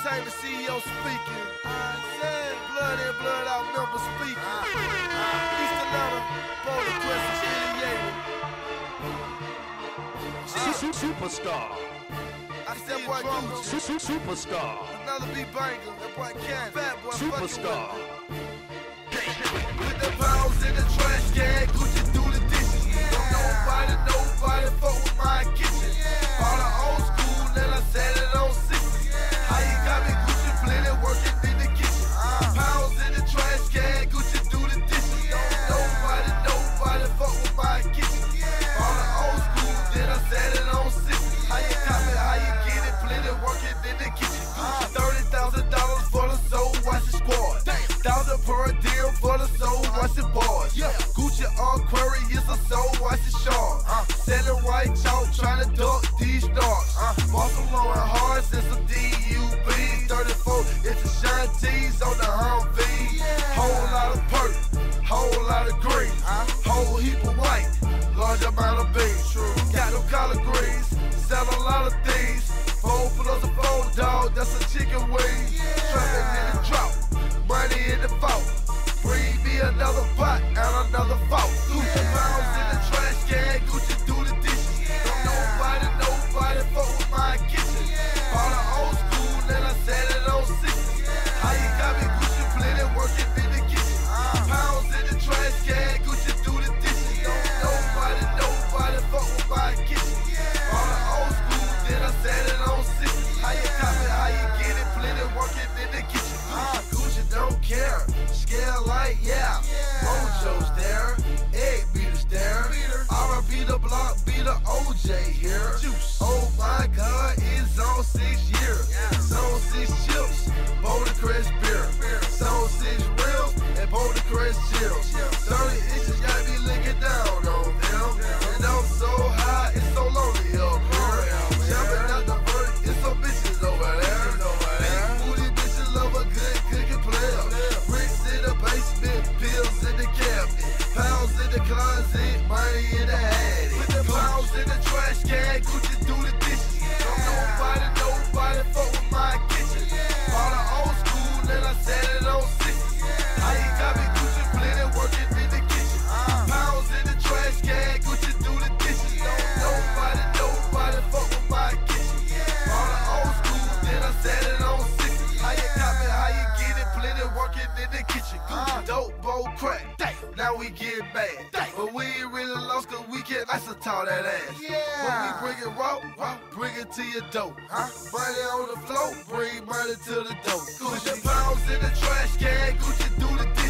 Entertainment CEO speaking. I said, blood in, blood out member speaking. East Atlanta, Boulder Crest affiliated. Superstar. I that boy Gucci. Su- su- Superstar. Another B banger. That boy. Fat boy Superstar. And some DUB. 34 it's a Shanties on the Humvee. Whole lot of purple, whole lot of green, uh-huh. whole heap of white, large amount of beans. Got no collard greens, sell a lot of things. Mojo's there, egg beaters there. R&B the block, be the OJ here. Juice. Oh my God, closet, money in the attic. Put the pounds in the trash can, Gucci do the dishes. Don't nobody, nobody fuck with my kitchen. All the old school, then I set it on six. How you got me Gucci plenty working in the kitchen. Pounds in the trash can, Gucci do the dishes. Don't nobody, nobody fuck with my kitchen. All the old school, then I set it on six. How you got me, how you get it, plenty working in the kitchen. Gucci dope, bowl crack. Now we get mad. But we ain't really lost cause we can isotol that ass. But we bring it raw, raw, bring it to your dough. Huh? Money on the floor, bring money to the dough. Gucci pounds in the trash can, Gucci do the dishes. Don't nobody, nobody